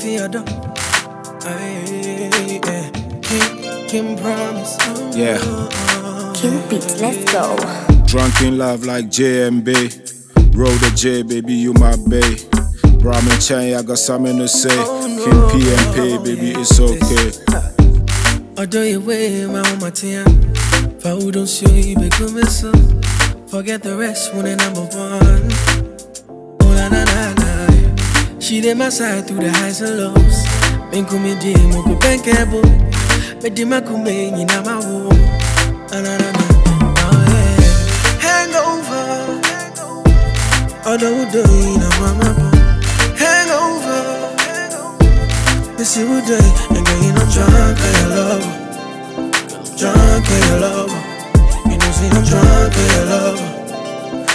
feel done. Aye, yeah. King, King Promise. Yeah. King Beats, let's go. Drunk in love like JMB. Roll the J, baby, you my bae. Brahmin Chang, I got something to say. Oh, King PMP, baby, it's okay. Although you way my own matia. For who don't show you be coming so. Forget the rest when they number one. She did eh. my side through the highs and lows. Men bankable. Oh. Hangover. Mama. Miss you day, and girl, you know drunk, cause you love drunk, cause you love. You know, see, I'm drunk, cause you love.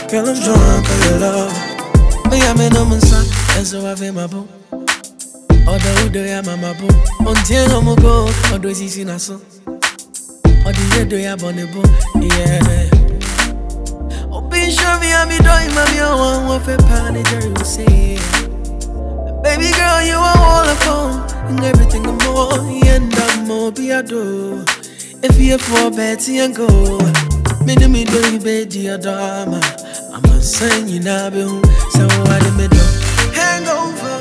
Girl, I'm drunk, cause you love oh, her. Me, I'm in a mansa, and so I feel my boo. Although do ya mama boo. Until I'm go, although she's seen us so. Or the do ya bonne boo, yeah. Oh, be sure me, I'm doing my own, what for pan, Jerry will say. Baby girl, you are all upon and everything and more. And I'm more be a do. If you're for Betty and go, me do me do you be dear dama. I'm a sign you now be home, so I do me do. Hangover,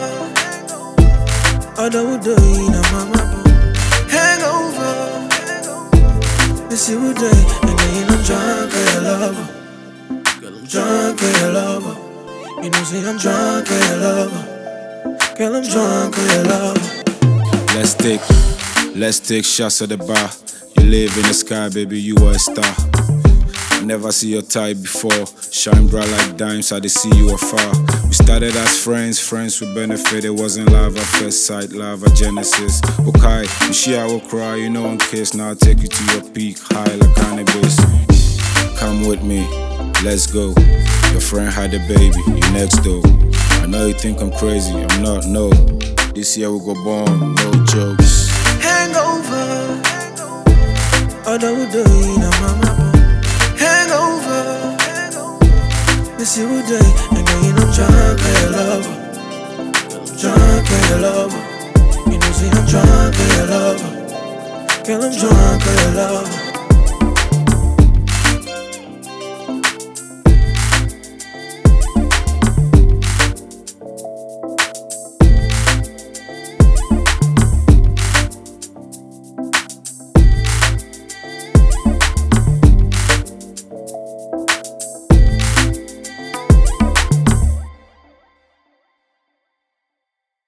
although do in a mama. Hangover, miss you day, and then I'm drunk, I love her. Girl, I'm drunk, I love her. You know, say I'm drunk, I love her. Girl, I'm drunk on your love. Let's take, let's take shots at the bar. You live in the sky, baby, you are a star. Never see your type before. Shine bright like dimes, I did see you afar. We started as friends, friends with benefit. It wasn't love at first sight, love at Genesis. Okay, you see I will cry, you know, in case. Now I'll take you to your peak, high like cannabis. Come with me, let's go. Your friend had a baby, you next door. I know you think I'm crazy, I'm not, no. This year we go bomb, no jokes. Hangover. Miss you a day, and girl, you know I'm drunk, I love her. Girl, I'm drunk, I love her. You know, see, I'm drunk, I love her. Girl, I'm drunk, I love her.